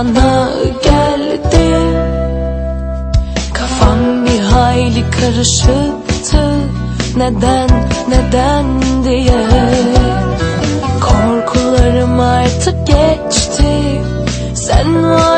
şeyi sana geldim Kafam bir hayli karışıktı. Neden, neden diye. Korkularım artık geçti. Sen varsın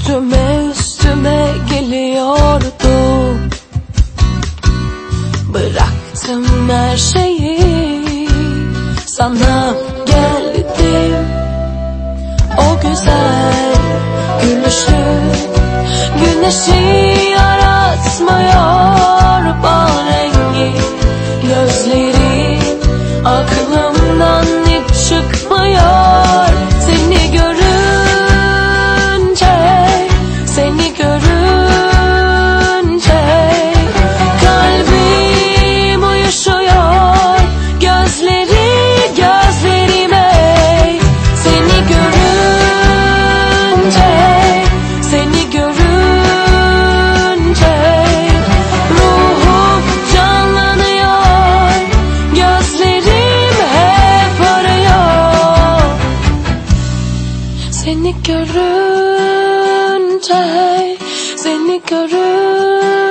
üstüme üstüme geliyordu. Bıraktım her şeyi Sana geldim. O güzel gülüşü Güneşi Seni görünce Seni görünce